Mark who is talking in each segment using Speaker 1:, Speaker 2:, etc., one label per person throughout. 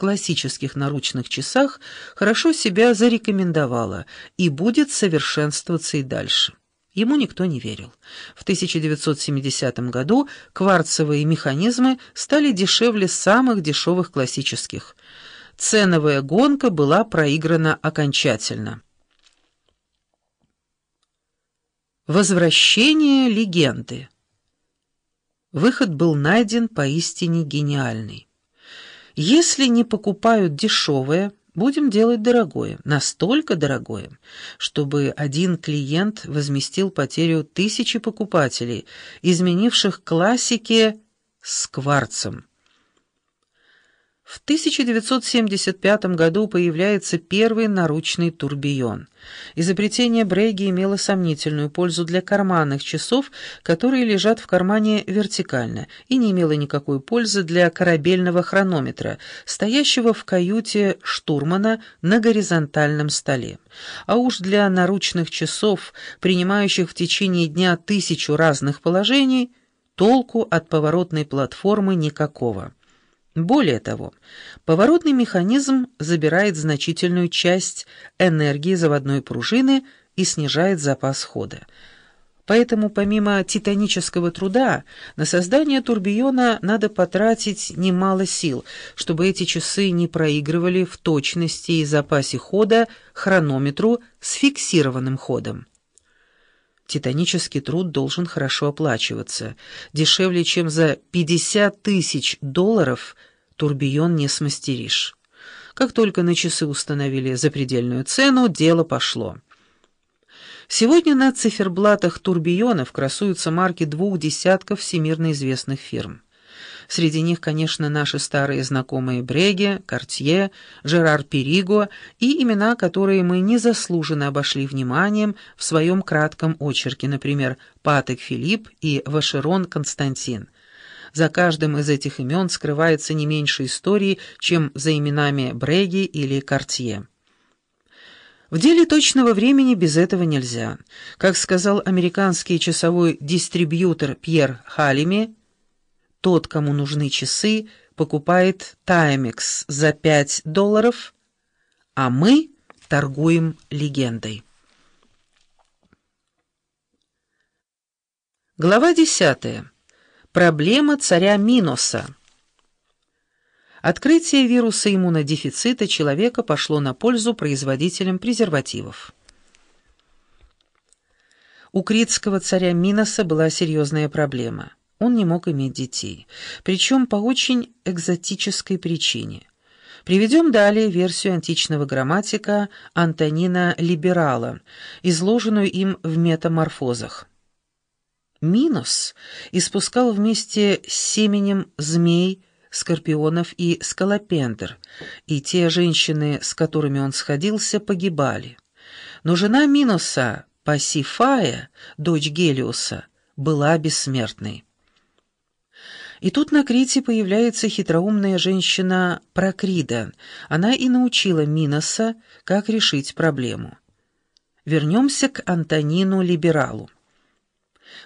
Speaker 1: классических наручных часах хорошо себя зарекомендовало и будет совершенствоваться и дальше. Ему никто не верил. В 1970 году кварцевые механизмы стали дешевле самых дешевых классических. Ценовая гонка была проиграна окончательно. Возвращение легенды Выход был найден поистине гениальный. Если не покупают дешевое, будем делать дорогое, настолько дорогое, чтобы один клиент возместил потерю тысячи покупателей, изменивших классики с кварцем. В 1975 году появляется первый наручный турбион. Изобретение Брейги имело сомнительную пользу для карманных часов, которые лежат в кармане вертикально, и не имело никакой пользы для корабельного хронометра, стоящего в каюте штурмана на горизонтальном столе. А уж для наручных часов, принимающих в течение дня тысячу разных положений, толку от поворотной платформы никакого. Более того, поворотный механизм забирает значительную часть энергии заводной пружины и снижает запас хода. Поэтому помимо титанического труда на создание турбиона надо потратить немало сил, чтобы эти часы не проигрывали в точности и запасе хода хронометру с фиксированным ходом. Титанический труд должен хорошо оплачиваться. Дешевле, чем за 50 тысяч долларов турбион не смастеришь. Как только на часы установили запредельную цену, дело пошло. Сегодня на циферблатах турбионов красуются марки двух десятков всемирно известных фирм. Среди них, конечно, наши старые знакомые Бреге, Кортье, Жерар Периго и имена, которые мы незаслуженно обошли вниманием в своем кратком очерке, например, Патек Филипп и Вашерон Константин. За каждым из этих имен скрывается не меньше истории, чем за именами Бреги или Кортье. В деле точного времени без этого нельзя. Как сказал американский часовой дистрибьютор Пьер Халими, тот, кому нужны часы, покупает Timex за 5 долларов, а мы торгуем легендой. Глава 10. Проблема царя Миноса. Открытие вируса иммунодефицита человека пошло на пользу производителям презервативов. У критского царя Миноса была серьезная проблема – он не мог иметь детей, причем по очень экзотической причине. Приведем далее версию античного грамматика Антонина Либерала, изложенную им в «Метаморфозах». Минус испускал вместе с семенем змей, скорпионов и скалопендр, и те женщины, с которыми он сходился, погибали. Но жена Минуса, Пасифая, дочь Гелиуса, была бессмертной. И тут на Крите появляется хитроумная женщина Прокрида. Она и научила Миноса, как решить проблему. Вернемся к Антонину Либералу.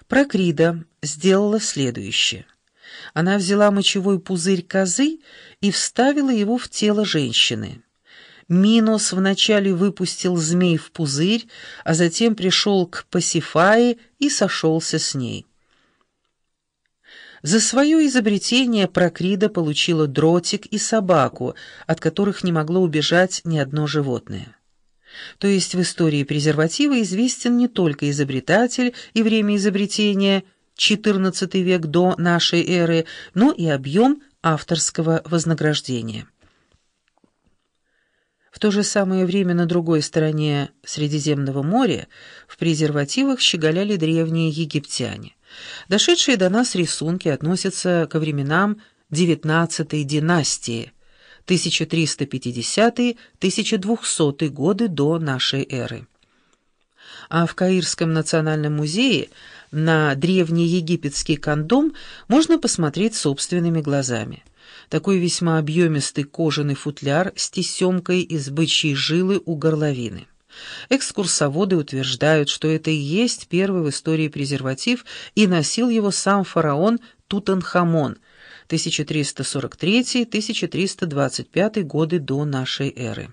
Speaker 1: Прокрида сделала следующее. Она взяла мочевой пузырь козы и вставила его в тело женщины. Минос вначале выпустил змей в пузырь, а затем пришел к Пасифае и сошелся с ней. За свое изобретение Прокрида получила дротик и собаку, от которых не могло убежать ни одно животное. То есть в истории презерватива известен не только изобретатель и время изобретения, XIV век до нашей эры, но и объем авторского вознаграждения. То же самое время на другой стороне Средиземного моря в презервативах щеголяли древние египтяне. Дошедшие до нас рисунки относятся ко временам XIX династии, 1350-1200 годы до нашей эры. А в Каирском национальном музее на древний египетский кондом можно посмотреть собственными глазами. Такой весьма объемистый кожаный футляр с тесемкой из бычьей жилы у горловины. Экскурсоводы утверждают, что это и есть первый в истории презерватив, и носил его сам фараон Тутанхамон, 1343-1325 годы до нашей эры.